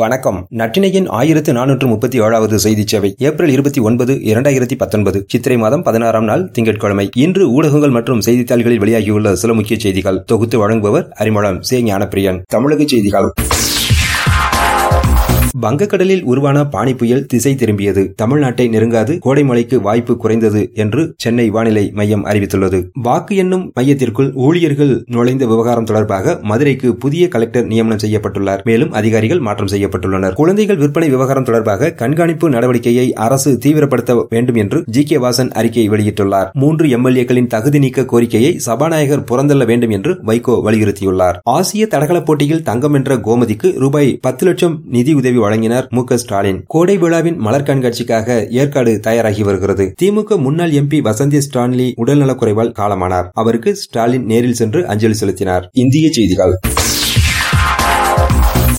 வணக்கம். நட்டினையின் ஆயிரத்து நானூற்று முப்பத்தி ஏழாவது செய்தி சேவை ஏப்ரல் இருபத்தி ஒன்பது இரண்டாயிரத்தி பத்தொன்பது சித்திரை மாதம் பதினாறாம் நாள் திங்கட்கிழமை. இன்று ஊடகங்கள் மற்றும் செய்தித்தாள்களில் வெளியாகியுள்ள சில முக்கிய செய்திகள். தொகுத்து வழங்குபவர் அறிமுகம் சே ஞானப்பிரியன். தமிழக செய்திகள். வங்கக்கடலில் உருவான பானி புயல் திசை திரும்பியது. தமிழ்நாட்டை நெருங்காது கோடை மழைக்கு வாய்ப்பு குறைந்தது என்று சென்னை வானிலை மையம் அறிவித்துள்ளது. வாக்கு எண்ணும் மையத்திற்குள் ஊழியர்கள் நுழைந்த விவகாரம் தொடர்பாக மதுரைக்கு புதிய கலெக்டர் நியமனம் செய்யப்பட்டுள்ளார். மேலும் அதிகாரிகள் மாற்றம் செய்யப்பட்டுள்ளனர். குழந்தைகள் விற்பனை விவகாரம் தொடர்பாக கண்காணிப்பு நடவடிக்கையை அரசு தீவிரப்படுத்த வேண்டும் என்று ஜி. கே. வாசன் அறிக்கை வெளியிட்டுள்ளார். மூன்று எம்எல்ஏக்களின் தகுதி நீக்க கோரிக்கையை சபாநாயகர் புறந்தள்ள வேண்டும் என்று வைகோ வலியுறுத்தியுள்ளார். ஆசிய தடகள போட்டியில் தங்கம் வென்ற கோமதிக்கு ரூபாய் பத்து லட்சம் நிதியுதவி வழங்கினார் மு ஸ்டாலின். கோடை விழாவின் மலர் கண்காட்சிக்காக ஏற்காடு தயாராகி வருகிறது. திமுக முன்னாள் எம்பி வசந்தி ஸ்டான்லி உடல்நலக்குறைவால் காலமானார். அவருக்கு ஸ்டாலின் நேரில் சென்று அஞ்சலி செலுத்தினார். இந்திய செய்திகள்.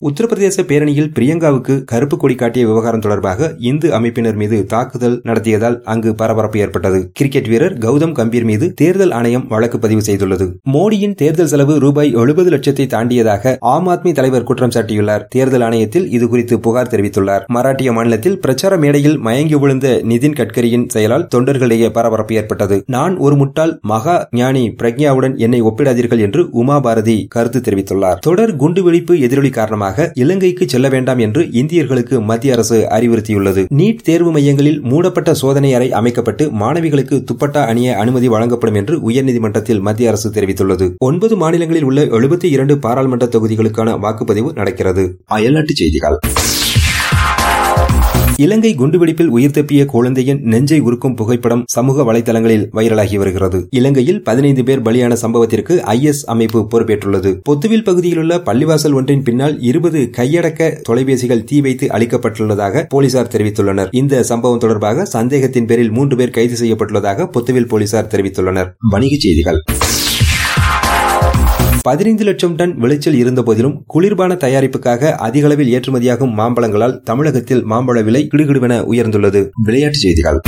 உத்தரப்பிரதேச பேரணியில் பிரியங்காவுக்கு கருப்பு கொடி காட்டிய விவகாரம் தொடர்பாக இந்து அமைப்பினர் மீது தாக்குதல் நடத்தியதால் அங்கு பரபரப்பு ஏற்பட்டது. கிரிக்கெட் வீரர் கௌதம் கம்பீர் மீது தேர்தல் ஆணையம் வழக்கு பதிவு செய்துள்ளது. மோடியின் தேர்தல் செலவு ரூபாய் எழுபது லட்சத்தை தாண்டியதாக ஆம் ஆத்மி தலைவர் குற்றம் சாட்டியுள்ளார். தேர்தல் ஆணையத்தில் இதுகுறித்து புகார் தெரிவித்துள்ளார். மராட்டிய மாநிலத்தில் பிரச்சார மேடையில் மயங்கி விழுந்த நிதின் கட்கரியின் செயலால் தொண்டர்களிடையே பரபரப்பு ஏற்பட்டது. நான் ஒரு முட்டாள் மகா ஞானி பிரக்யாவுடன் என்னை ஒப்பிடாதீர்கள் என்று உமா பாரதி கருத்து தெரிவித்துள்ளார். தொடர் குண்டுவெடிப்பு எதிரொலி காரணமாக காரணமாக இலங்கைக்கு செல்ல வேண்டாம் என்று இந்தியர்களுக்கு மத்திய அரசு அறிவுறுத்தியுள்ளது. நீட் தேர்வு மையங்களில் மூடப்பட்ட சோதனை அறை அமைக்கப்பட்டு மாணவிகளுக்கு துப்பட்டா அணிய அனுமதி வழங்கப்படும் என்று உயர்நீதிமன்றத்தில் மத்திய அரசு தெரிவித்துள்ளது. ஒன்பது மாநிலங்களில் உள்ள எழுபத்தி இரண்டு பாராளுமன்ற தொகுதிகளுக்கான வாக்குப்பதிவு நடக்கிறது. அயல்நாட்டு செய்திகள். இலங்கை குண்டுவெடிப்பில் உயிர் தப்பிய குழந்தையின் நெஞ்சை உருக்கும் புகைப்படம் சமூக வலைதளங்களில் வைரலாகி வருகிறது. இலங்கையில் பதினைந்து பேர் பலியான சம்பவத்திற்கு ஐஎஸ் அமைப்பு பொறுப்பேற்றுள்ளது. பொத்துவில் பகுதியிலுள்ள பள்ளிவாசல் ஒன்றின் பின்னால் இருபது கையடக்க தொலைபேசிகள் தீ வைத்து அளிக்கப்பட்டுள்ளதாக போலீசார் தெரிவித்துள்ளனர். இந்த சம்பவம் தொடர்பாக சந்தேகத்தின் பேரில் மூன்று பேர் கைது செய்யப்பட்டுள்ளதாக பொத்துவில் போலீசார் தெரிவித்துள்ளனர். வணிகச் செய்திகள். பதினைந்து லட்சம் டன் விளைச்சல் இருந்தபோதிலும் குளிர்பான தயாரிப்புக்காக அதிக அளவில் ஏற்றுமதியாகும் மாம்பழங்களால் தமிழகத்தில் மாம்பழ விலை கிடுகிடுவென உயர்ந்துள்ளது. விளையாட்டுச் செய்திகள்.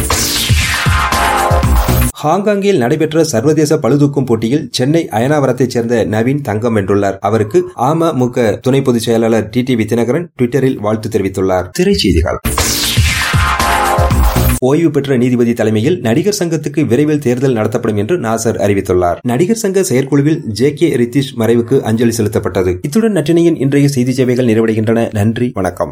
ஹாங்காங்கில் நடைபெற்ற சர்வதேச பழுதூக்கும் போட்டியில் சென்னை அயனாவரத்தைச் சேர்ந்த நவீன் தங்கம் வென்றுள்ளார். அவருக்கு அமமுக துணை பொதுச் செயலாளர் டி டி தினகரன் டுவிட்டரில் வாழ்த்து தெரிவித்துள்ளார். திரைச்செய்திகள் ஓய்வு பெற்ற நீதிபதி தலைமையில் நடிகர் சங்கத்துக்கு விரைவில் தேர்தல் நடத்தப்படும் என்று நாசர் அறிவித்துள்ளார். நடிகர் சங்க செயற்குழுவில் ஜே கே ரித்திஷ் மறைவுக்கு அஞ்சலி செலுத்தப்பட்டது. இத்துடன் நற்றினையின் இன்றைய செய்தி சேவைகள் நிறைவடைகின்றன. நன்றி வணக்கம்.